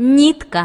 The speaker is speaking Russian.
нитка.